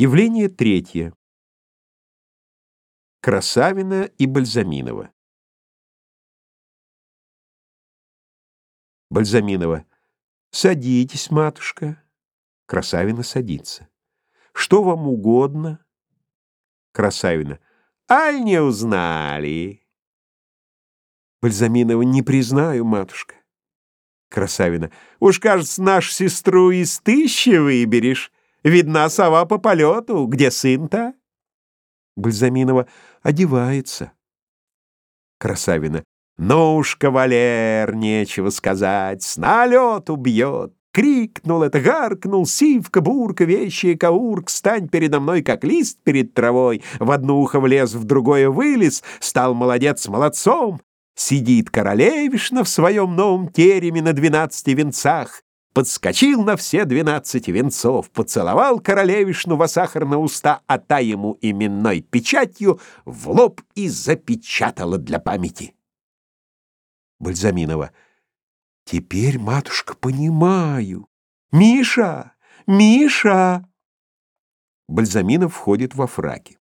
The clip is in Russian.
Явление третье. Красавина и Бальзаминова. Бальзаминова. Садитесь, матушка. Красавина садится. Что вам угодно? Красавина. Аль не узнали? Бальзаминова. Не признаю, матушка. Красавина. Уж, кажется, нашу сестру из тысячи выберешь. Видна сова по полету. Где сын-то? Бальзаминова одевается. Красавина. Ну уж, кавалер, нечего сказать, с налету бьет. Крикнул это, гаркнул, сивка, бурка, вещая каурк, стань передо мной, как лист перед травой. В одно ухо влез, в другое вылез, стал молодец молодцом. Сидит королевишна в своем новом тереме на двенадцати венцах. Подскочил на все двенадцать венцов, поцеловал королевишну во сахарные уста, а та ему именной печатью в лоб и запечатала для памяти. Бальзаминова. Теперь, матушка, понимаю. Миша! Миша! Бальзаминов входит во фраке.